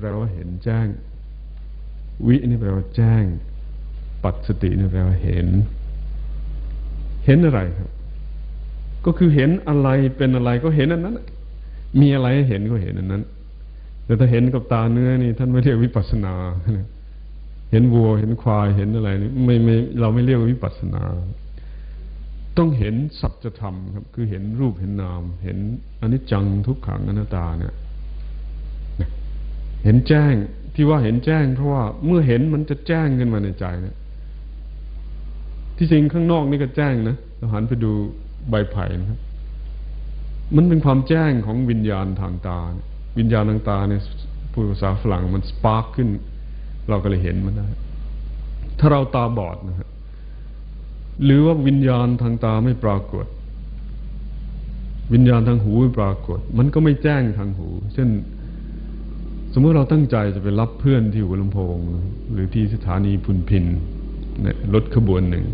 แปลว่าเห็นแจ้ง วินี่แปลว่าแจ้ง ปัจสตินี่แปลว่าเห็น เห็นอะไรครับ ก็คือเห็นอะไรเป็นอะไรก็เห็นอันนั้น มีอะไรเห็นก็เห็นอันนั้น แต่ถ้าเห็นกับตาเนื้อนี่ ท่านไม่เรียกวิปัสนา เห็นวัวเห็นควายเห็นอะไรนี่ไม่ไม่เราไม่เรียกวิปัสสนาต้องเห็นสัจธรรมครับ คือเห็นรูปเห็นนาม เห็นอนิจจังทุกขังอนัตตาเนี่ย เห็นแจ้งที่ว่าเห็นแจ้ง เพราะว่าเมื่อเห็นมันจะแจ้งขึ้นมาในใจเนี่ย ที่จริงข้างนอกนี่ก็แจ้งนะเราหันไปดูใบไผ่นะครับ มันเป็นความแจ้งของวิญญาณทางตา วิญญาณทางตาเนี่ยพูดภาษาฝรั่งมันสปาร์กขึ้น เราก็เลยเห็นมันได้ ถ้าเราตาบอดนะครับหรือว่าวิญญาณทางตาไม่ปรากฏ วิญญาณทางหูไม่ปรากฏ มันก็ไม่แจ้งทางหู เช่น สมมติเราตั้งใจจะไปรับเพื่อนที่หัวลำโพง หรือที่สถานีพุนพินเนี่ยรถขบวนหนึ่ง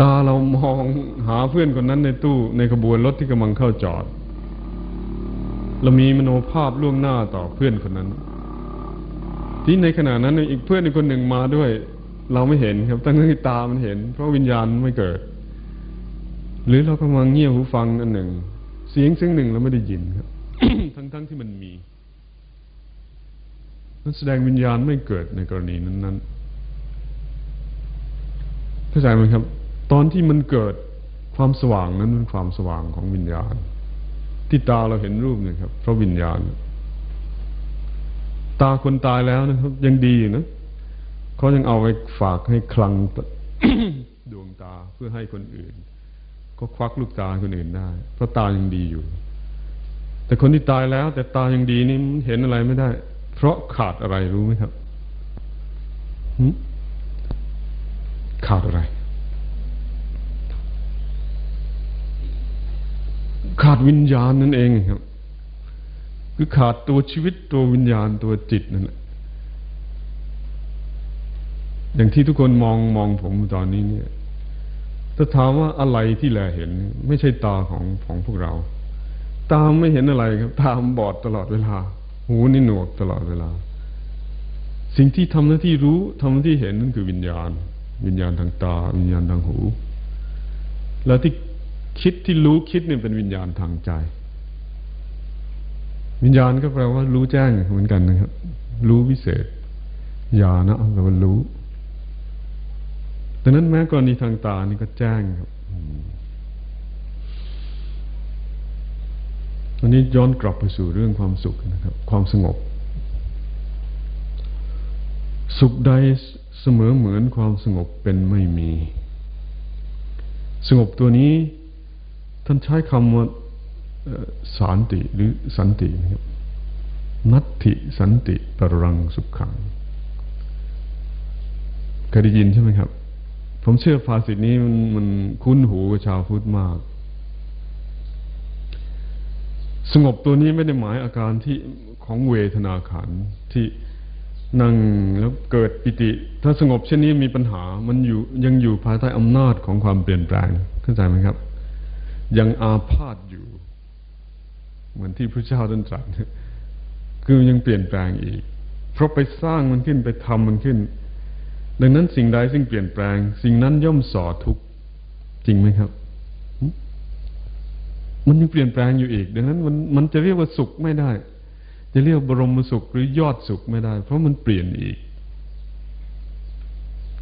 ตาเรามองหาเพื่อนคนนั้นในตู้ในขบวนรถที่กำลังเข้าจอด เรามีมโนภาพล่วงหน้าต่อเพื่อนคนนั้น ที่ในขณะนั้นอีกเพื่อนอีกคนหนึ่งมาด้วย เราไม่เห็นครับตั้งที่ตามันเห็น เพราะวิญญาณไม่เกิด หรือเรากำลังเงี่ยหูฟังอันหนึ่ง เสียงเสียงหนึ่งเราไม่ได้ยินครับ ทั้งๆทที่มันมีนั่นแสดงวิญญาณไม่เกิดในกรณีนั้นๆเข้าใจไหมครับ ตอนที่มันเกิดความสว่างนั้นเป็นความสว่างของวิญญาณ ที่ตาเราเห็นรูปเนี่ยครับเพราะวิญญาณ ตาคนตายแล้วนะครับ ยังดีอยู่นะเขายังเอาไปฝากให้คลังดวงตาเพื่อให้คนอื่น ก็ควักลูกตาคนอื่นได้ เพราะตายังดีอยู่ แต่คนที่ตายแล้ว แต่ตายังดีนี่เห็นอะไรไม่ได้ เพราะขาดอะไรรู้ไหมครับขาดอะไร ขาดวิญญาณนั่นเองครับ คือขาดตัวชีวิตตัววิญญาณตัวจิตนั่นแหละอย่างที่ทุกคนมองมองผมตอนนี้เนี่ยถ้าถามว่าอะไรที่แลเห็น ไม่ใช่ตาของของพวกเรา ตาไม่เห็นอะไรครับ ตามบอดตลอดเวลา หูนี่หนวกตลอดเวลา สิ่งที่ทำหน้าที่รู้ทำหน้าที่เห็นนั่นคือวิญญาณ วิญญาณทางตา วิญญาณทางหู แล้วที่คิดที่รู้คิดเนี่ยเป็นวิญญาณทางใจ วิญญาณก็แปลว่า รู้แจ้งเหมือนกันนะครับ รู้วิเศษญาณะแปลว่ารู้ดังนั้นแม้กรณีทางตานี่ก็แจ้งครับ วันนี้ย้อนกลับไปสู่เรื่องความสุขนะครับ ความสงบ สุขใดเสมอเหมือนความสงบเป็นไม่มี สงบตัวนี้ ท่านใช้คำว่าสันติหรือสันตินะครับนัตถิสันติปรังสุขขังเคยได้ยินใช่ไหมครับ ผมเชื่อภาษิตนี้มันมันคุ้นหูกับชาวพุทธมาก สงบตัวนี้ไม่ได้หมายอาการที่ของเวทนาขันที่นั่งแล้วเกิดปิติ ถ้าสงบเช่นนี้มีปัญหา มันอยู่ยังอยู่ภายใต้อำนาจของความเปลี่ยนแปลงเข้าใจไหมครับ ยังอาพาธอยู่ เหมือนที่พระเจ้าตรัสคือยังเปลี่ยนแปลงอีก เพราะไปสร้างมันขึ้นไปทำมันขึ้น ดังนั้นสิ่งใดซึ่งเปลี่ยนแปลง สิ่งนั้นย่อมส่อทุกข์จริงไหมครับ มันยังเปลี่ยนแปลงอยู่อีก ดังนั้นมันมันจะเรียกว่าสุขไม่ได้ จะเรียกบรมสุขหรือยอดสุขไม่ได้ เพราะมันเปลี่ยนอีก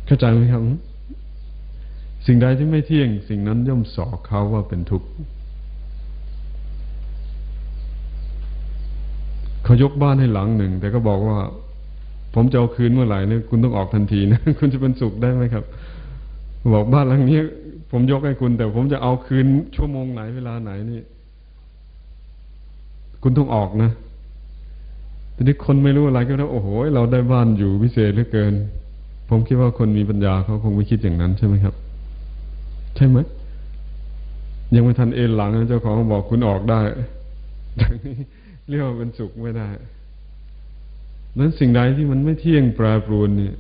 เข้าใจไหมครับ สิ่งใดที่ไม่เที่ยง สิ่งนั้นย่อมส่อเขาว่าเป็นทุกข์เขายกบ้านให้หลังหนึ่ง แต่ก็บอกว่า ผมจะเอาคืนเมื่อไหร่เนี่ยคุณต้องออกทันทีนะ คุณจะเป็นสุขได้ไหมครับ บอกบ้านหลังนี้ ผมยกให้คุณ แต่ผมจะเอาคืนชั่วโมงไหนเวลาไหนนี่ คุณต้องออกนะทีนี้คนไม่รู้อะไรก็ว่าโอ้โห เราได้บ้านอยู่พิเศษเหลือเกิน ผมคิดว่าคนมีปัญญาเขาคงไม่คิดอย่างนั้นใช่ไหมครับ ใช่ไหมยังไม่ทันเอ็นหลังเจ้าของบอกคุณออกได้เรียกว่าเป็นสุขไม่ได้นั้นสิ่งใดที่มันไม่เที่ยงแปรปรวนเนี่ย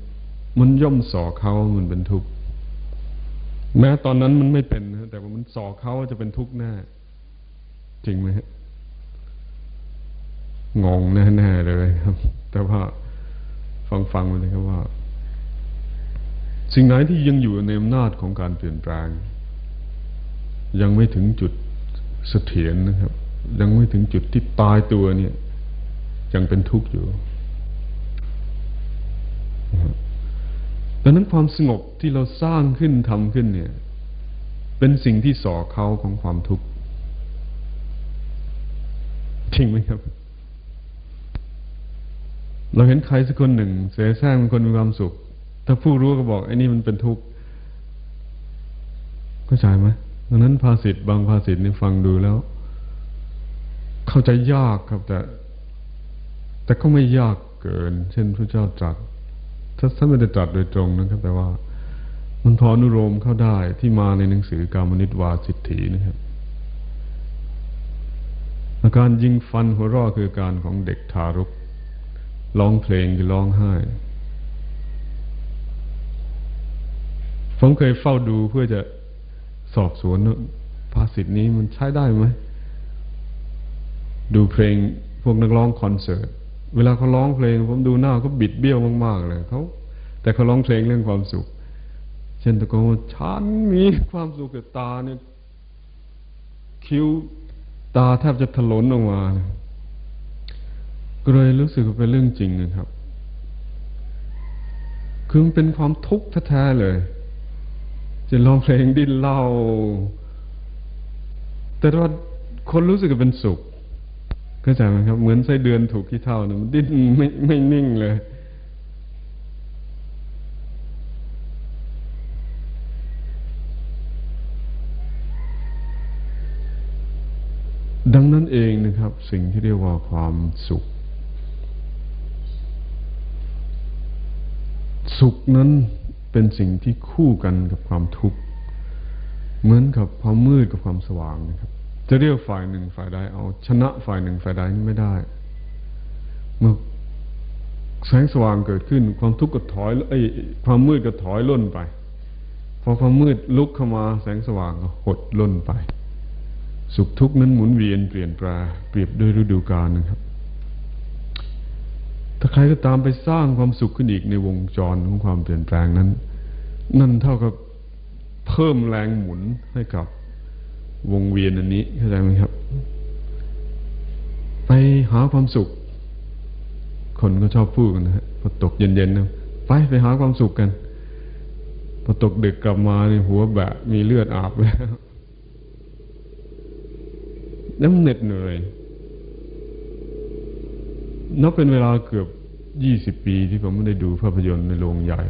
มันย่อมส่อเขามันเป็นทุกข์ แม้ตอนนั้นมันไม่เป็นนะแต่ว่ามันส่อเขาจะเป็นทุกข์แน่จริงไหมฮะงงแน่ๆเลยครับ แต่ว่าฟังฟังมันเลยครับว่า สิ่งไหนที่ยังอยู่ในอำนาจของการเปลี่ยนแปลง ยังไม่ถึงจุดเสถียรนะครับ ยังไม่ถึงจุดที่ตายตัวเนี่ย ยังเป็นทุกข์อยู่ ดังนั้นความสงบที่เราสร้างขึ้นทำขึ้นเนี่ย เป็นสิ่งที่ส่อเขาของความทุกข์จริงไหมครับ เราเห็นใครสักคนหนึ่ง เสียแซงเป็นคนมีความสุข ถ้าผู้รู้ก็บอกไอ้นี่มันเป็นทุกข์เข้าใจไหมดังนั้นภาษิตบางภาษิตนี่ฟังดูแล้ว เข้าใจยากครับแต่ แต่ก็ไม่ยากเกิน เช่นพระเจ้าตรัส ท่านไม่ได้ตรัสโดยตรงนะครับ แต่ว่ามันพออนุโลมเข้าได้ที่มาในหนังสือการมนิตวาสิทธินะครับ อาการยิงฟันหัวรอคือการของเด็กทารกร้องเพลงคือร้องไห้ ผมเคยเฝ้าดูเพื่อจะสอบสวนภาษิตนี้มันใช้ได้ไหม ดูเพลงพวกนักร้องคอนเสิร์ต เวลาเขาร้องเพลง ผมดูหน้าเขาบิดเบี้ยวมาก ๆ เลยเขาแต่เขาร้องเพลงเรื่องความสุข เช่นตะโกนว่าฉันมีความสุขกับตาเนี่ยคิ้วตาแทบจะถลนออกมาก็เลยรู้สึกว่าเป็นเรื่องจริงนะครับ คือมันเป็นความทุกข์แท้ๆเลย จะร้องเพลงดิ้นเล่า แต่ว่าคนรู้สึกว่าเป็นสุข เข้าใจไหมครับ เหมือนไส้เดือนถูกที่เท่านะมันดิ้นไม่ไม่นิ่งเลย ดังนั้นเองนะครับ สิ่งที่เรียกว่าความสุข สุขนั้นเป็นสิ่งที่คู่กันกับความทุกข์ เหมือนกับความมืดกับความสว่างนะครับ จะเรียกฝ่ายหนึ่งฝ่ายใดเอา ชนะฝ่ายหนึ่งฝ่ายใดนี่ไม่ได้ เมื่อแสงสว่างเกิดขึ้น ความทุกข์ก็ถอยไอ้ความมืดก็ถอยล่นไปพอความมืดลุกเข้ามาแสงสว่างก็หดล่นไป สุขทุกข์นั้นหมุนเวียนเปลี่ยนแปลเปรียบด้วยฤดูกาลนะครับถ้าใครก็ตามไปสร้างความสุขขึ้นอีกในวงจรของความเปลี่ยนแปลงนั้น นั่นเท่ากับเพิ่มแรงหมุนให้กับ วงเวียนอันนี้เข้าใจไหมครับ ไปหาความสุข คนก็ชอบพูดกันนะฮะพอตกเย็นๆนะไปไปหาความสุขกันพอตกดึกกลับมาในหัวแบะมีเลือดอาบแล้วน้ำเหน็ดเหนื่อยนับเป็นเวลาเกือบยี่สิบปีที่ผมไม่ได้ดูภาพยนตร์ในโรงใหญ่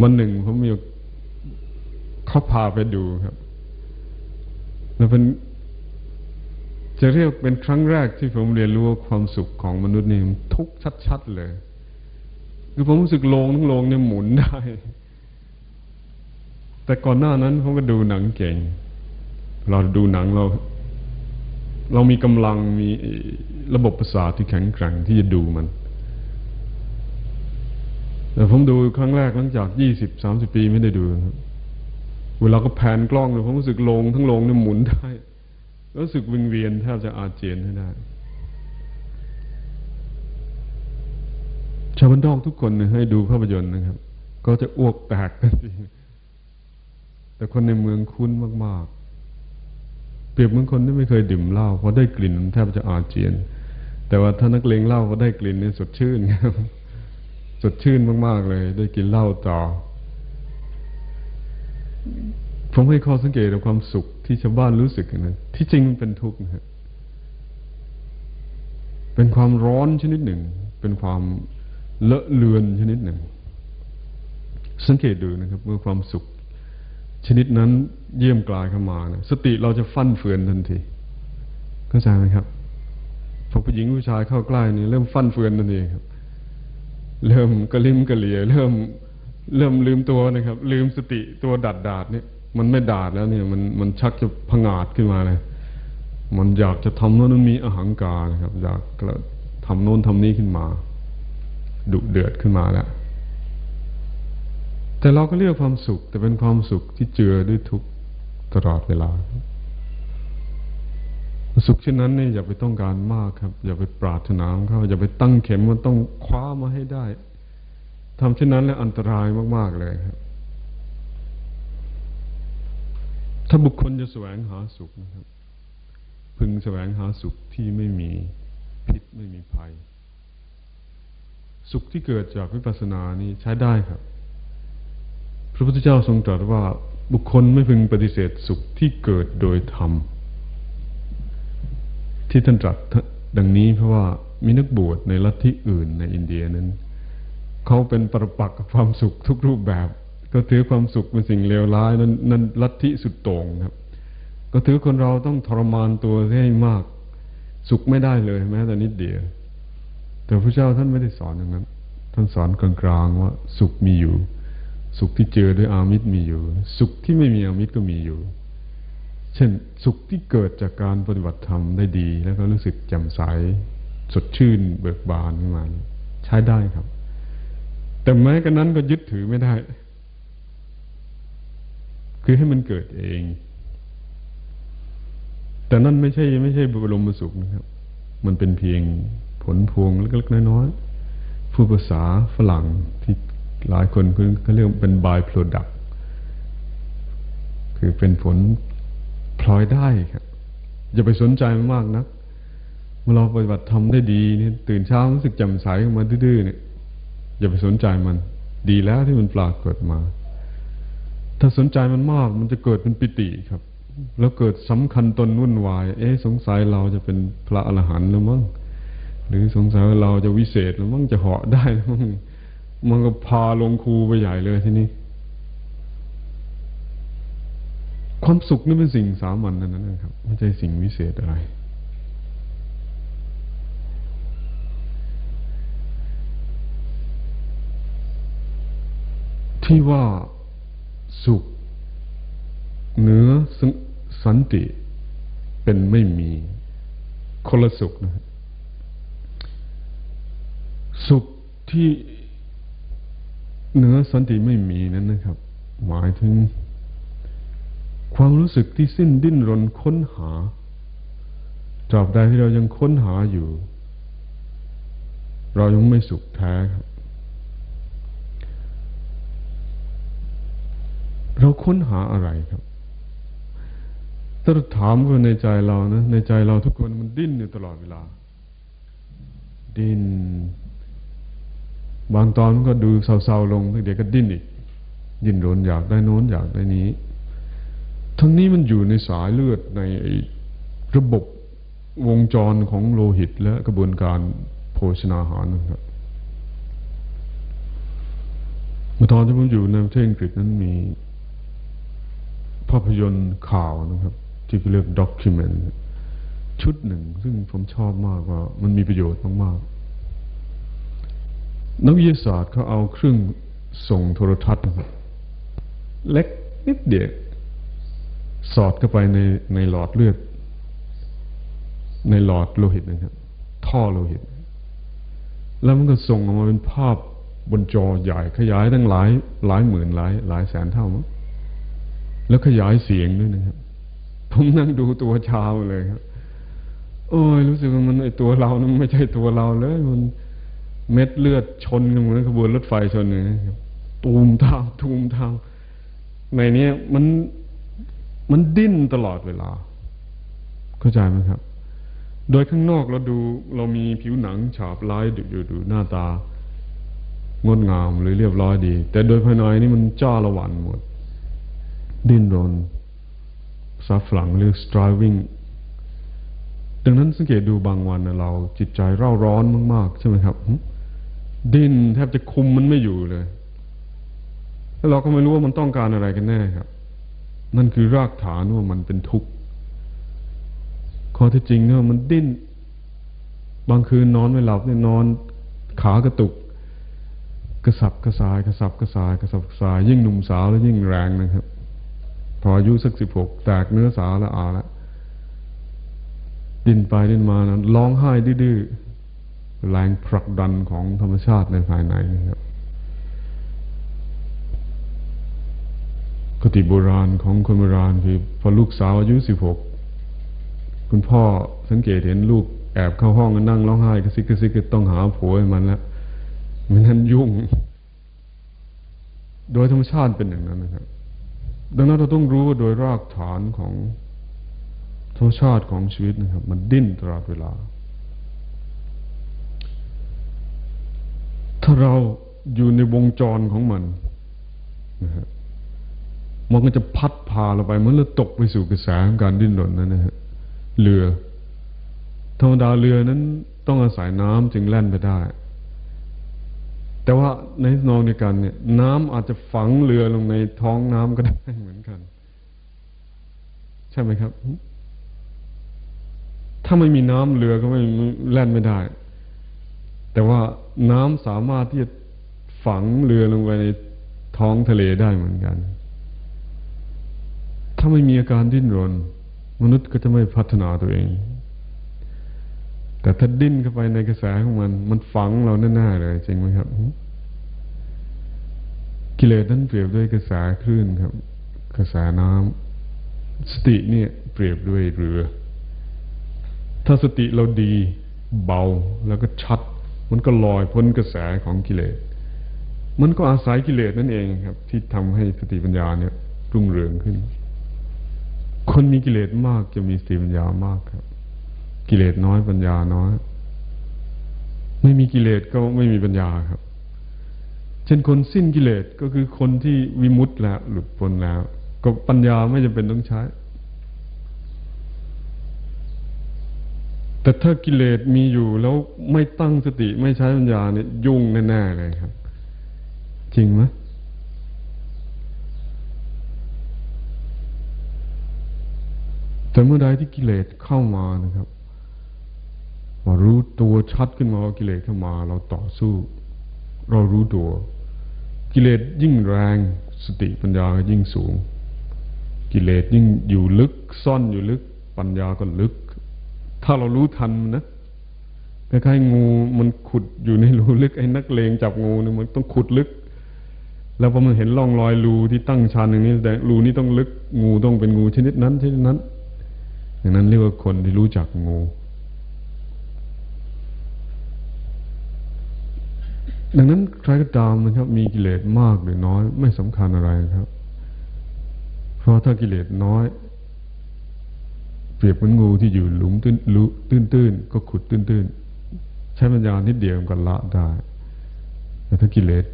วันหนึ่งผมมีเขาพาไปดูครับ แล้วเป็นจะเรียกเป็นครั้งแรกที่ผมเรียนรู้ว่าความสุขของมนุษย์นี่ทุกชัดๆเลยคือผมรู้สึกโลงทั้งโลงเนี่ยหมุนได้ แต่ก่อนหน้านั้นผมก็ดูหนังเก่ง เราดูหนังเรา เรามีกำลังมีระบบประสาทที่แข็งแกร่งที่จะดูมัน แต่ผมดูครั้งแรกหลังจากยี่สิบสามสิบปีไม่ได้ดูครับ เวลาก็แผนกล้องเลยผมรู้สึกลงทั้งลงเนี่ยหมุนได้รู้สึกวิงเวียนแทบจะอาเจียนให้ได้ ชาวบ้านนอกทุกคนเนี่ยให้ดูภาพยนตร์นะครับ ก็จะอ้วกแตกกันจริงแต่คนในเมืองคุ้นมาก ๆ เปรียบเหมือนคนที่ไม่เคยดื่มเหล้าพอได้กลิ่นแทบจะอาเจียน แต่ว่าถ้านักเลงเหล้าก็ได้กลิ่นนี่สดชื่นครับ สดชื่นมาก ๆ เลย ได้กินเหล้าต่อ ผมให้ข้อสังเกตกับความสุขที่ชาวบ้านรู้สึกนะที่จริงมันเป็นทุกข์นะเป็นความร้อนชนิดหนึ่ง เป็นความเลอะเลือนชนิดหนึ่ง สังเกตดูนะครับ เมื่อความสุข ชนิดนั้นเยี่ยมกลายเข้ามานะสติเราจะฟั่นเฟือนทันทีเข้าใจไหมครับพอผู้หญิงผู้ชายเข้าใกล้นี่เริ่มฟั่นเฟือนทันทีครับ เริ่มกระลิมกระเหลี่ยเริ่ม เริ่มลืมตัวนะครับ ลืมสติตัวดัดดาดเนี่ยมันไม่ดาดแล้วเนี่ย มันมันชักจะผงาดขึ้นมาเลยมันอยากจะทำโน้นมีอหังการนะครับ อยากทำโน้นทำนี้ขึ้นมาดุเดือดขึ้นมาแล้วแต่เราก็เรียกความสุข แต่เป็นความสุขที่เจือด้วยทุกตลอดเวลา สุขเช่นนั้นเนี่ยอย่าไปต้องการมากครับ อย่าไปปรารถนาเขาอย่าไปตั้งเข็มว่าต้องคว้ามาให้ได้ ทำเช่นนั้นแล้วอันตรายมาก ๆ เลยครับ ถ้าบุคคลจะแสวงหาสุขนะครับ พึงแสวงหาสุขที่ไม่มีพิษไม่มีภัย สุขที่เกิดจากวิปัสสนานี้ใช้ได้ครับ พระพุทธเจ้าทรงตรัสว่าบุคคลไม่พึงปฏิเสธสุขที่เกิดโดยธรรม ที่ท่านตรัสดังนี้เพราะว่ามีนักบวชในลัทธิอื่นในอินเดียนั้น เขาเป็นปรปักษ์กับความสุขทุกรูปแบบ ก็ถือความสุขเป็นสิ่งเลวร้ายนั้นนั้นลัทธิสุดโต่งครับ ก็ถือคนเราต้องทรมานตัวให้มาก สุขไม่ได้เลยแม้แต่นิดเดียว แต่พระเจ้าท่านไม่ได้สอนอย่างนั้น ท่านสอนกลางๆว่า สุขมีอยู่ สุขที่เจอด้วยอามิตรมีอยู่ สุขที่ไม่มีอามิตรก็มีอยู่ เช่น สุขที่เกิดจากการปฏิบัติธรรมได้ดี แล้วก็รู้สึกแจ่มใสสดชื่นเบิกบานขึ้นมาใช้ได้ครับ แต่แม้กระนั้นก็ยึดถือไม่ได้ คือให้มันเกิดเอง แต่นั่นไม่ใช่ไม่ใช่บรมสุขนะครับ มันเป็นเพียงผลพวงเล็กๆน้อยๆผู้ภาษาฝรั่งที่หลายคนเขาเรียกเป็น by product คือเป็นผลพลอยได้ครับอย่าไปสนใจมันมากนะักเมื่อเราปฏิบัติทำได้ดีเนี่ยตื่นเช้ารู้สึกแจ่มใสขึ้นมาดื้อๆเนี่ย อย่าไปสนใจมัน ดีแล้วที่มันปรากฏมา ถ้าสนใจมันมากมันจะเกิดเป็นปิติครับ แล้วเกิดสำคัญตนวุ่นวาย เอ๊ะสงสัยเราจะเป็นพระอรหันต์หรือมั้งหรือสงสัยว่าเราจะวิเศษหรือมั้งจะเหาะได้หรือมั้งมันก็พาลงครูไปใหญ่เลยทีนี้ความสุขนี่เป็นสิ่งสามัญนั่นนะครับไม่ใช่สิ่งวิเศษอะไร ที่ว่าสุขเหนือสันติเป็นไม่มีคนละสุขนะครับสุขที่เหนือสันติไม่มีนั้นนะครับ หมายถึง ความรู้สึกที่สิ้นดิ้นรนค้นหาตราบใดที่เรายังค้นหาอยู่ เรายังไม่สุขแท้ครับ เราค้นหาอะไรครับ ถ้าเราถามคนในใจเรานะ ในใจเราทุกคนมันดิ้นอยู่ตลอดเวลา ดิ้น บางตอนก็ดูเศร้าๆลงเดี๋ยวก็ดิ้นอีกดิ้นรนอยากได้โน้นอยากได้นี้ ทั้งนี้มันอยู่ในสายเลือดในระบบวงจรของโลหิต และกระบวนการโภชนาหารนะครับเมื่อตอนที่ผมอยู่ในประเทศอังกฤษนั้นมี ภาพยนตร์ข่าวนะครับ ที่เรียกด็อกิเมนต์ชุดหนึ่ง ซึ่งผมชอบมากว่า มันมีประโยชน์มากๆนักวิทยาศาสตร์เขาเอาเครื่องส่งโทรทัศน์นะครับเล็กนิดเดียวสอดเข้าไปในในหลอดเลือด ในหลอดโลหิตนะครับ ท่อโลหิต แล้วมันก็ส่งออกมาเป็นภาพบนจอใหญ่ขยายตั้งหลายหลายหมื่นหลาย หลายแสนเท่ามั้ง แล้วขยายเสียงด้วยนะครับ ผมนั่งดูตัวชาวเลยครับ โอ้ยรู้สึกว่ามันไอตัวเรานั้นไม่ใช่ตัวเราเลย มันเม็ดเลือดชนกันเหมือนขบวนรถไฟชนเลยครับตูมทางตูมทางในนี้มันมันดิ้นตลอดเวลา เข้าใจไหมครับ โดยข้างนอกเราดูเรามีผิวหนังฉาบลายดูดูดูหน้าตางดงามหรือเรียบร้อยดี แต่โดยภายในนี่มันจ้าละวันหมด ดิ้นรนซับฝรั่งเรียก striving ดังนั้นสังเกตดูบางวันเราจิตใจเร่าร้อนมากๆ ใช่ไหมครับ ดิ้นแทบจะคุมมันไม่อยู่เลย แล้วเราก็ไม่รู้ว่ามันต้องการอะไรกันแน่ครับ นั่นคือรากฐานว่ามันเป็นทุกข์ข้อที่จริงเนี่ยมันดิ้น บางคืนนอนไม่หลับเนี่ยนอนขากระตุก กระสับกระสายกระสับกระสายกระสับกระสายยิ่งหนุ่มสาวแล้วยิ่งแรงนะครับ ออายุสักสิบหกแตกเนื้อสาวแล้วอาล้วดิ้นไปดิ้นมานะร้องไห้ดื้อแรงผลักดันของธรรมชาติในภายในนะครับคติโบราณของคนโบราณคือพอลูกสาวอายุสิบหกคุณพ่อสังเกตเห็นลูกแอบเข้าห้องนั่งร้องไห้กระซิกกระซิกต้องหาผัวให้มันแล้วมันนั้นยุ่ง โดยธรรมชาติเป็นอย่างนั้นนะครับ ดังนั้นเราต้องรู้ว่าโดยรากฐานของธรรมชาติของชีวิตนะครับ มันดิ้นตลอดเวลา ถ้าเราอยู่ในวงจรของมันนะฮะมันก็จะพัดพาเราไปเหมือนเราตกไปสู่กระแสของการดิ้นรนนั่นนะฮะเรือธรรมดาเรือนั้นต้องอาศัยน้ำจึงแล่นไปได้ แต่ว่าในนองในการเนี่ย น้ำอาจจะฝังเรือลงในท้องน้ำก็ได้เหมือนกัน ใช่ไหมครับ ถ้าไม่มีน้ำเรือก็ไม่แล่นไม่ได้ แต่ว่าน้ำสามารถที่จะฝังเรือลงไปในท้องทะเลได้เหมือนกัน ถ้าไม่มีอาการดิ้นรน มนุษย์ก็จะไม่พัฒนาตัวเอง แต่ถ้าดิ้นเข้าไปในกระแสของมัน มันฝังเราแน่ๆเลย จริงไหมครับ กิเลสนั้นเปรียบด้วยกระแสคลื่นครับ กระแสน้ำสติเนี่ยเปรียบด้วยเรือ ถ้าสติเราดีเบาแล้วก็ชัด มันก็ลอยพ้นกระแสของกิเลส มันก็อาศัยกิเลสนั่นเองครับ ที่ทำให้สติปัญญาเนี่ยรุ่งเรืองขึ้น คนมีกิเลสมากจะมีสติปัญญามากครับ กิเลสน้อยปัญญาน้อย ไม่มีกิเลสก็ไม่มีปัญญาครับ เช่นคนสิ้นกิเลสก็คือคนที่วิมุตต์แล้วหลุดพ้นแล้ว ก็ปัญญาไม่จำเป็นต้องใช้ แต่ถ้ากิเลสมีอยู่แล้วไม่ตั้งสติไม่ใช้ปัญญาเนี่ยยุ่งแน่ๆเลยครับ จริงไหมแต่เมื่อใดที่กิเลสเข้ามานะครับ มารู้ตัวชัดขึ้นมาว่ากิเลสเข้ามา เราต่อสู้ เรารู้ตัว กิเลสยิ่งแรงสติปัญญาก็ยิ่งสูง กิเลสยิ่งอยู่ลึกซ่อนอยู่ลึก ปัญญาก็ลึก ถ้าเรารู้ทันนนะคล้ายๆงูมันขุดอยู่ในรูลึกไอ้นักเลงจับงูเนี่ยมันต้องขุดลึก แล้วพอมันเห็นร่องรอยรูที่ตั้งชันอย่างนี้แต่รูนี้ต้องลึก งูต้องเป็นงูชนิดนั้นชนิดนั้นอย่างนั้นเรียกว่าคนที่รู้จักงู ดังนั้นใครก็ตามนะครับ มีกิเลสมากหรือน้อย ไม่สำคัญอะไรครับ เพราะถ้ากิเลสน้อย เปรียบเหมือนงูที่อยู่หลุมตื้นตื้นตื้นก็ขุดตื้นตื้นใช้ปัญญานิดเดียวก็ละได้แต่ถ้ากิเลส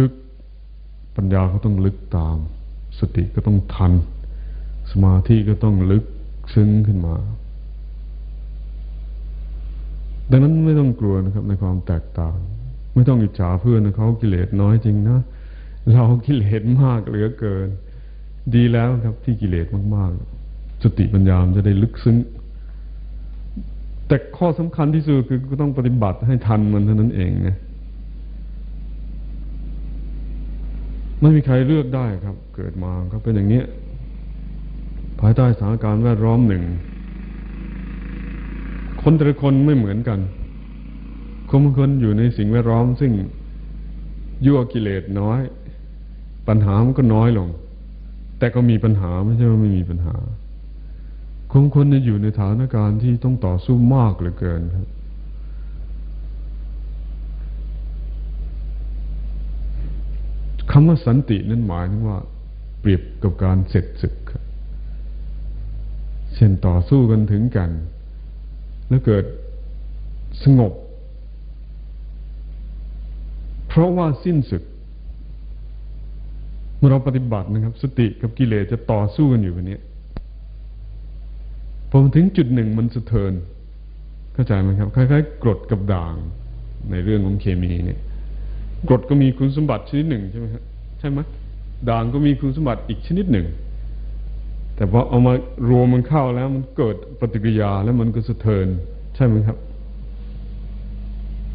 ลึกๆปัญญาก็ต้องลึกตาม สติก็ต้องทัน สมาธิก็ต้องลึกซึ้งขึ้นมาดังนั้นไม่ต้องกลัวนะครับในความแตกต่าง ไม่ต้องอิจฉาเพื่อนนะเขากิเลสน้อยจริงนะ เรากิเลสมากเหลือเกิน ดีแล้วครับที่กิเลสมากๆ สติปัญญามจะได้ลึกซึ้ง แต่ข้อสำคัญที่สุดคือก็ต้องปฏิบัติให้ทันมันเท่านั้นเองนะไม่มีใครเลือกได้ครับ เกิดมาก็เป็นอย่างนี้ภายใต้สถานการณ์แวดล้อมหนึ่ง คนแต่ละคนไม่เหมือนกัน คนบางคนอยู่ในสิ่งแวดล้อม ซึ่งยั่วกิเลสน้อย ปัญหามันก็น้อยลง แต่ก็มีปัญหาไม่ใช่ว่าไม่มีปัญหาคนคนจะอยู่ในสถานการณ์ที่ต้องต่อสู้มากเหลือเกินครับคำว่าสันตินั้นหมายถึงว่า เปรียบกับการเสร็จศึกครับเช่นต่อสู้กันถึงกัน แล้วเกิดสงบ ราะว่าสิ้นศึกเมื่อเราปฏิบัตินะครับ สติกับกิเลสจะต่อสู้กันอยู่แบบนี้พอถึงจุดหนึ่งมันสะเทินเข้าใจไหมครับ คล้ายๆ กรดกับด่างในเรื่องของเคมีเนี่ย กรดก็มีคุณสมบัติชนิดหนึ่งใช่ไหมครับใช่ไหมด่างก็มีคุณสมบัติอีกชนิดหนึ่ง แต่พอเอามารวมมันเข้าแล้วมันเกิดปฏิกิริยาแล้วมันก็สะเทินใช่ไหมครับ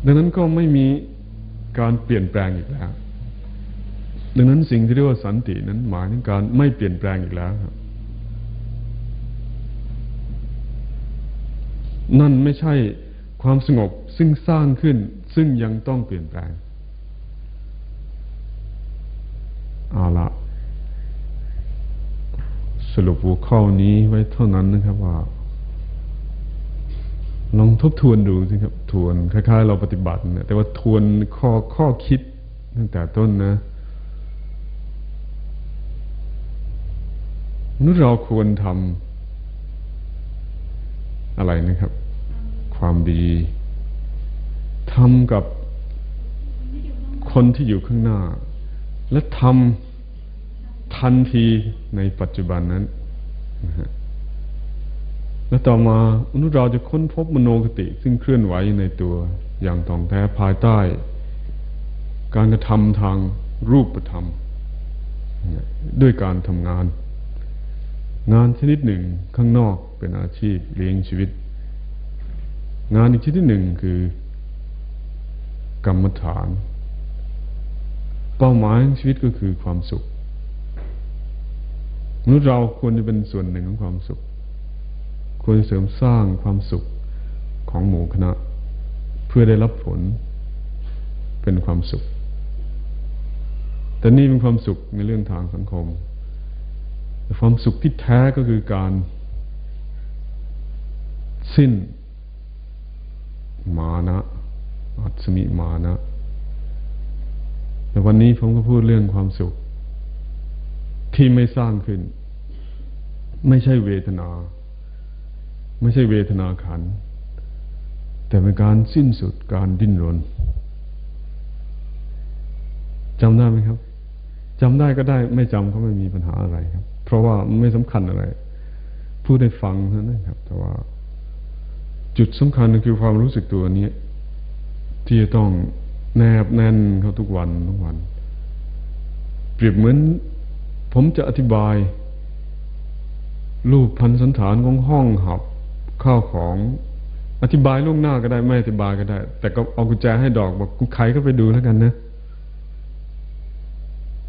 ดังนั้นก็ไม่มี การเปลี่ยนแปลงอีกแล้ว ดังนั้นสิ่งที่เรียกว่าสันตินั้นหมายถึงการไม่เปลี่ยนแปลงอีกแล้วครับ นั่นไม่ใช่ความสงบซึ่งสร้างขึ้น ซึ่งยังต้องเปลี่ยนแปลงเอาละสรุปหัวข้อนี้ไว้เท่านั้นนะครับว่า ลองทบทวนดูสิครับ ทวนคล้ายๆ เราปฏิบัตินะแต่ว่าทวนข้อข้อคิดตั้งแต่ต้นนะนุษย์เราควรทำอะไรนะครับ ความดีทำกับคนที่อยู่ข้างหน้า และทำทันทีในปัจจุบันนั้นนะฮะ และต่อมามนุษย์เราจะค้นพบมโนคติ ซึ่งเคลื่อนไหวในตัวอย่างท่องแท้ภายใต้ การกระทำทางรูปธรรม ด้วยการทำงาน งานชนิดหนึ่งข้างนอกเป็นอาชีพเลี้ยงชีวิต งานอีกชนิดหนึ่งคือกรรมฐาน เป้าหมายของชีวิตก็คือความสุขมนุษย์เราควรจะเป็นส่วนหนึ่งของความสุข ควรเสริมสร้างความสุขของหมู่คณะ เพื่อได้รับผลเป็นความสุข แต่นี่เป็นความสุขในเรื่องทางสังคม แต่ความสุขที่แท้ก็คือการสิ้น มานะ อัศมิมานะ แต่วันนี้ผมก็พูดเรื่องความสุข ที่ไม่สร้างขึ้น ไม่ใช่เวทนา ไม่ใช่เวทนาขัน แต่เป็นการสิ้นสุดการดิ้นรนจำได้ไหมครับจำได้ก็ได้ไม่จำก็ไม่มีปัญหาอะไรครับ เพราะว่าไม่สำคัญอะไรพูดได้ฟังเท่านั้นครับ แต่ว่า จุดสำคัญคือความรู้สึกตัวนี้ ที่จะต้องแนบแน่นเขาทุกวันทุกวัน เปรียบเหมือน ผมจะอธิบาย รูปพันสันฐานของห้องหับ ข้าวของ อธิบายล่วงหน้าก็ได้ไม่อธิบายก็ได้ แต่ก็เอากุญแจให้ดอกบอกกุใครก็ไปดูแล้วกันนะ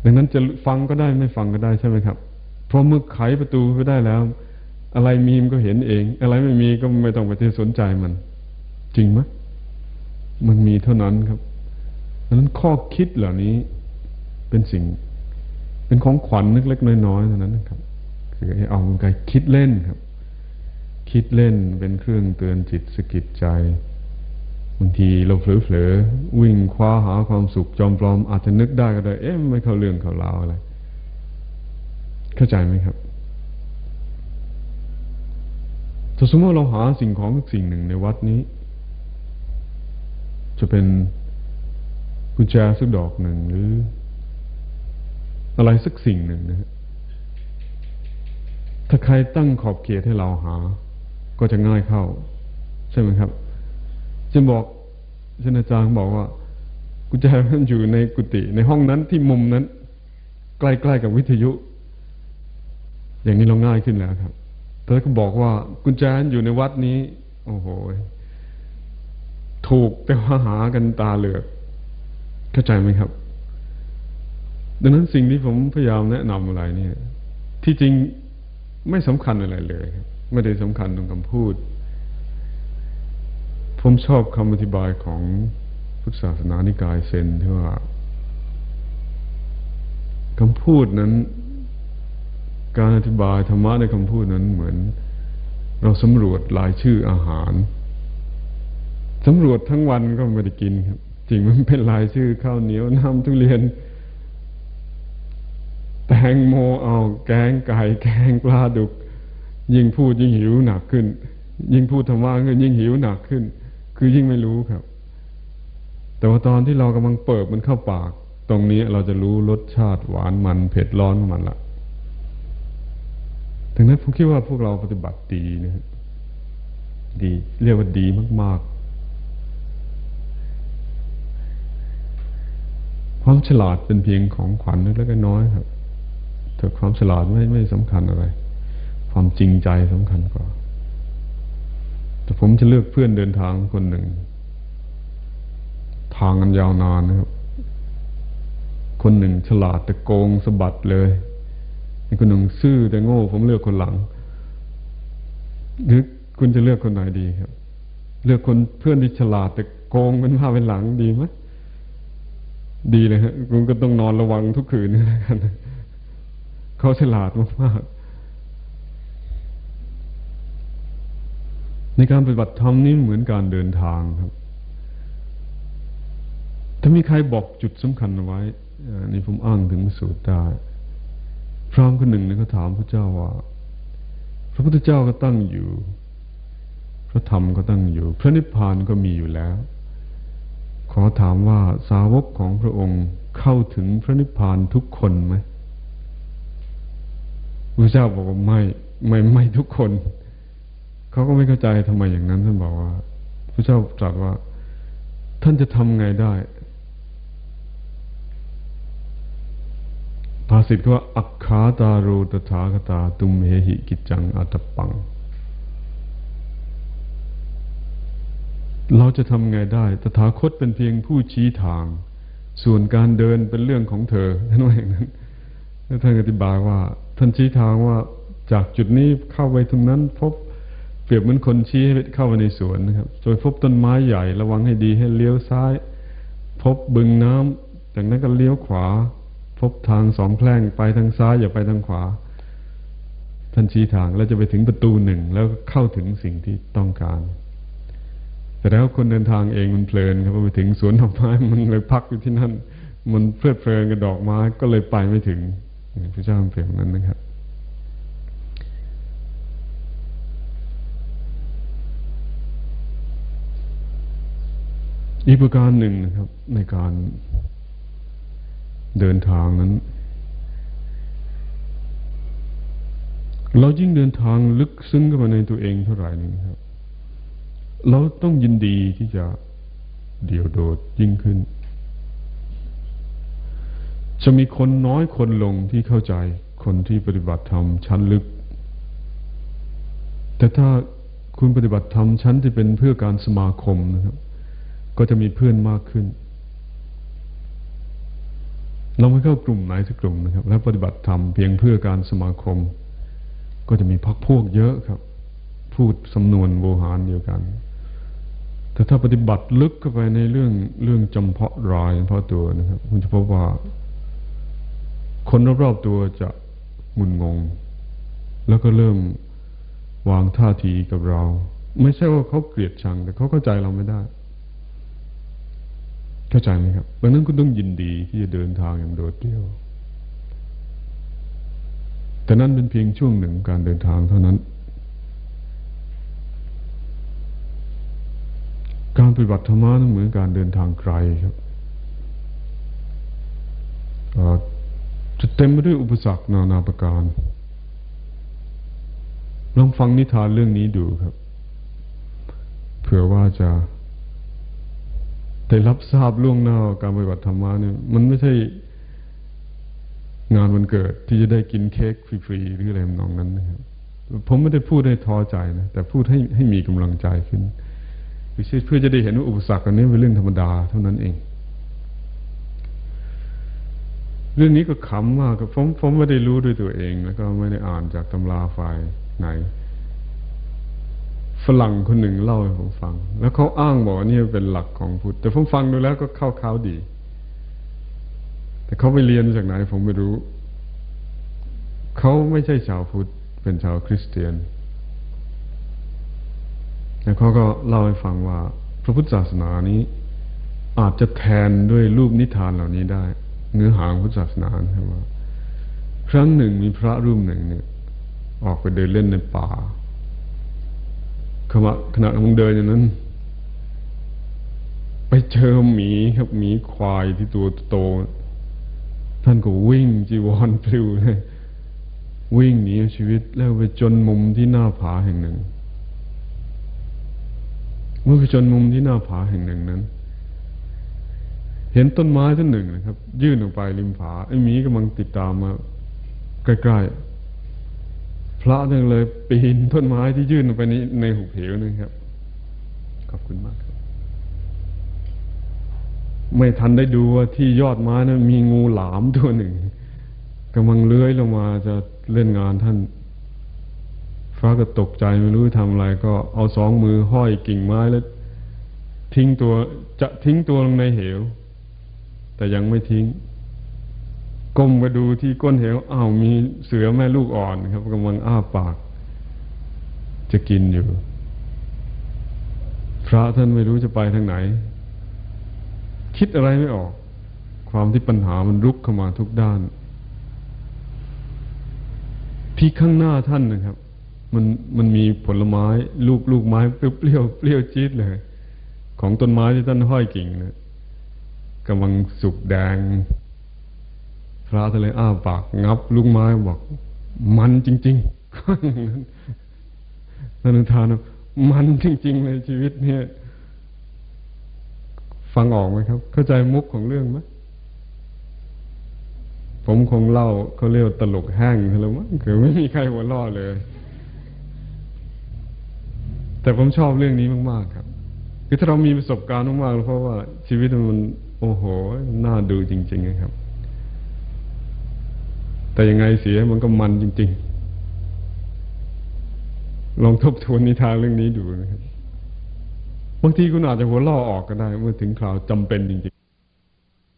ดังนั้นจะฟังก็ได้ไม่ฟังก็ได้ใช่ไหมครับ เพราะเมื่อไขประตูก็ได้แล้ว อะไรมีมันก็เห็นเอง อะไรไม่มีก็ไม่ต้องไปที่สนใจมัน จริงไหมมันมีเท่านั้นครับดังนั้นข้อคิดเหล่านี้เป็นสิ่ง เป็นของขวัญเล็กๆน้อยๆเท่านั้นนะครับ คือให้เอาการคิดเล่นครับ คิดเล่นเป็นเครื่องเตือนจิตสกิดใจบางทีเราเผลอๆวิ่งคว้าหาความสุขจอมปลอม อาจจะนึกได้ก็ได้ เอ๊ะไม่เข้าเรื่องเข้าราวอะไร เข้าใจไหมครับถ้าสมมติเราหาสิ่งของสิ่งหนึ่งในวัดนี้ จะเป็นกุญแจสักดอกหนึ่งหรือ อะไรสักสิ่งหนึ่งนะถ้าใครตั้งขอบเขตให้เราหา ก็จะง่ายเข้า ใช่ไหมครับจะบอกท่านอาจารย์บอกว่า กุญแจมันอยู่ในกุฏิในห้องนั้นที่มุมนั้น ใกล้ๆกับวิทยุ อย่างนี้เราง่ายขึ้นแล้วครับแต่ก็บอกว่ากุญแจอยู่ในวัดนี้ โอ้โหถูกแต่ว่าหากันตาเหลือกเข้าใจไหมครับ ดังนั้นสิ่งที่ผมพยายามแนะนำอะไรเนี่ย ที่จริงไม่สำคัญอะไรเลย ไม่ได้สำคัญตรงคำพูด ผมชอบคำอธิบายของพุทธศาสนานิกายเซนที่ว่าคำพูดนั้น การอธิบายธรรมะในคำพูดนั้นเหมือน เราสำรวจรายชื่ออาหารสำรวจทั้งวันก็ไม่ได้กินครับ จริงมันเป็นรายชื่อข้าวเหนียวน้ำทุเรียนแตงโมเอาแกงไก่แกงปลาดุก ยิ่งพูดยิ่งหิวหนักขึ้น ยิ่งพูดธรรมะก็ยิ่งหิวหนักขึ้น คือยิ่งไม่รู้ครับ แต่ว่าตอนที่เรากำลังเปิดมันเข้าปาก ตรงนี้เราจะรู้รสชาติหวานมันเผ็ดร้อนของมันละดังนั้นผมคิดว่าพวกเราปฏิบัติดีนะดี เรียกว่าดีมาก ๆ ความฉลาดเป็นเพียงของขวัญเล็กๆน้อยครับแต่ความฉลาดไม่ไม่สำคัญอะไร ความจริงใจสำคัญกว่า แต่ผมจะเลือกเพื่อนเดินทางคนหนึ่ง ทางกันยาวนานนะครับ คนหนึ่งฉลาดแต่โกงสะบัดเลยคนหนึ่งซื่อแต่โง่ ผมเลือกคนหลังหรือคุณจะเลือกคนไหนดีครับ เลือกคนเพื่อนที่ฉลาดแต่โกงเป็นผ้าเป็นหลังดีไหมดีเลยฮะคุณก็ต้องนอนระวังทุกคืนนี่แหละกันเขาฉลาดมากๆ ในการปฏิบัติธรรมนี่เหมือนการเดินทางครับ ถ้ามีใครบอกจุดสำคัญเอาไว้อันนี่ผมอ้างถึงสูตรได้พรามคนหนึ่งเนี่ยเขาถามพระเจ้าว่า พระพุทธเจ้าก็ตั้งอยู่ พระธรรมก็ตั้งอยู่ พระนิพพานก็มีอยู่แล้ว ขอถามว่าสาวกของพระองค์เข้าถึงพระนิพพานทุกคนไหมพระเจ้าบอกว่าไม่ไม่ไม่ทุกคน เขาก็ไม่เข้าใจทำไมอย่างนั้น ท่านบอกว่า พระเจ้าตรัสว่า ท่านจะทำไงได้ภาษิตว่าอักขาตาโรตถาคตา ตุมเหหิกิจจังอัตปัง เราจะทำไงได้ ตถาคตเป็นเพียงผู้ชี้ทาง ส่วนการเดินเป็นเรื่องของเธอท่านว่าอย่างนั้นแล้วท่านอธิบายว่า ท่านชี้ทางว่าจากจุดนี้เข้าไปตรงนั้นพบ รียบเหมือนคนชี้ให้เข้าไปในสวนนะครับโดยพบต้นไม้ใหญ่ระวังให้ดีให้เลี้ยวซ้าย พบบึงน้ำจากนั้นก็เลี้ยวขวา พบทางสองแพร่งไปทางซ้ายอย่าไปทางขวา ท่านชี้ทางแล้วจะไปถึงประตูหนึ่งแล้วเข้าถึงสิ่งที่ต้องการ แต่แล้วคนเดินทางเองมันเพลินครับพอไปถึงสวนดอกไม้มันเลยพักอยู่ที่นั่น มันเพลิดเพลินกับดอกไม้ก็เลยไปไม่ถึงพระเจ้าเปลี่ยนนั้นนะครับ อีกประการหนึ่งนะครับ ในการเดินทางนั้น เรายิ่งเดินทางลึกซึ้งเข้ามาในตัวเองเท่าไหร่นึงครับ เราต้องยินดีที่จะเดี่ยวโดดยิ่งขึ้น จะมีคนน้อยคนลงที่เข้าใจคนที่ปฏิบัติธรรมชั้นลึก แต่ถ้าคุณปฏิบัติธรรมชั้นที่เป็นเพื่อการสมาคมนะครับ ก็จะมีเพื่อนมากขึ้น เราไม่เข้ากลุ่มไหนสักกลุ่มนะครับ และปฏิบัติธรรมเพียงเพื่อการสมาคม ก็จะมีพักพวกเยอะครับ พูดสำนวนโวหารเดียวกัน แต่ถ้าปฏิบัติลึกเข้าไปในเรื่องเรื่องจำเพาะรายเฉพาะตัวนะครับ คุณจะพบว่า คนรอบๆตัวจะงุนงง แล้วก็เริ่มวางท่าทีกับเรา ไม่ใช่ว่าเขาเกลียดชัง แต่เขาเข้าใจเราไม่ได้ เข้าใจไหมครับดังนั้นคุณต้องยินดีที่จะเดินทางอย่างโดดเดี่ยว แต่นั่นเป็นเพียงช่วงหนึ่งการเดินทางเท่านั้น การปฏิบัติธรรมะนั้นเหมือนการเดินทางไกลครับจะเต็มไปด้วยอุปสรรคนานาประการ ลองฟังนิทานเรื่องนี้ดูครับ เผื่อว่าจะ ได้รับทราบล่วงหน้าการปฏิบัติธรรมะเนี่ยมันไม่ใช่งานวันเกิดที่จะได้กินเค้กฟรีๆหรืออะไรนองนั้นนะครับผมไม่ได้พูดให้ท้อใจนะแต่พูดให้ให้มีกำลังใจขึ้นเพื่อจะได้เห็นว่าอุปสรรคอันนี้เป็นเรื่องธรรมดาเท่านั้นเอง เรื่องนี้ก็ขำมากครับผมผมไม่ได้รู้ด้วยตัวเอง แล้วก็ไม่ได้อ่านจากตำราฝ่ายไหน ฝรั่งคนหนึ่งเล่าให้ผมฟัง แล้วเขาอ้างบอกว่านี่เป็นหลักของพุทธแต่ผมฟังดูแล้วก็เข้าเขาดี แต่เขาไปเรียนจากไหน ผมไม่รู้ เขาไม่ใช่ชาวพุทธเป็นชาวคริสเตียนแล้วเขาก็เล่าให้ฟังว่า พระพุทธศาสนานี้ อาจจะแทนด้วยรูปนิทานเหล่านี้ได้ เนื้อหาพุทธศาสนาใช่ไหมครั้งหนึ่งมีพระรูปหนึ่งเนี่ย ออกไปเดินเล่นในป่า ขณะขณะกำลังเดินอย่างนั้น ไปเจอหมีครับหมีควายที่ตัวโต ท่านก็วิ่งจีวรปลิวเลยวิ่งหนีชีวิตแล้วไปจนมุมที่หน้าผาแห่งหนึ่ง เมื่อไปจนมุมที่หน้าผาแห่งหนึ่งนั้น เห็นต้นไม้ต้นหนึ่งนะครับ ยื่นออกไปริมผาไอ้หมีกำลังติดตามมาใกล้ๆ พระนั่งเลยปีนต้นไม้ที่ยื่นออกไปในในหุบเหวนึงครับ ขอบคุณมากครับ ไม่ทันได้ดูว่าที่ยอดไม้นะั้นมีงูหลามตัวหนึ่งกำลังเลื้อยลงมาจะเล่นงานท่านพระก็ตกใจไม่รู้ทำอะไร ก็เอาสองมือห้อยกิ่งไม้แล้ว ทิ้งตัวจะทิ้งตัวลงในเหว แต่ยังไม่ทิ้ง ก้มไปดูที่ก้นเหวอ้าวมีเสือแม่ลูกอ่อนครับกำลังอ้าปาก จะกินอยู่ พระท่านไม่รู้จะไปทางไหน คิดอะไรไม่ออก ความที่ปัญหามันรุกเข้ามาทุกด้าน ที่ข้างหน้าท่านนะครับ มันมันมีผลไม้ ลูกลูกไม้เปรี้ยวเปรี้ยวจี๊ดเลย ของต้นไม้ที่ท่านห้อยกิ่งนะกำลังสุกแดง พระท่านเลอ้าปากงับลูกไม้บอก มันจริงๆก็อย่นั้นท่านนุทานมันจริง ๆ เลยชีวิตเนี่ย ฟังออกไหมครับ เข้าใจมุกของเรื่องไหมผมคงเล่าเขาเรียกว่าตลกแห้งแล้วมั้งคือไม่มีใครหัวเรอดเลย แต่ผมชอบเรื่องนี้มากๆครับ คือถ้าเรามีประสบการณ์มากๆเพราะว่าชีวิตมัน โอ้โห น่าดูจริง ๆ นะครับ แต่ยังไงเสียมันก็มันจริง ๆ ลองทบทวนนิทานเรื่องนี้ดูนะครับบางทีคุณอาจจะหัวล่อออกก็ได้ เมื่อถึงคราวจำเป็นจริงๆ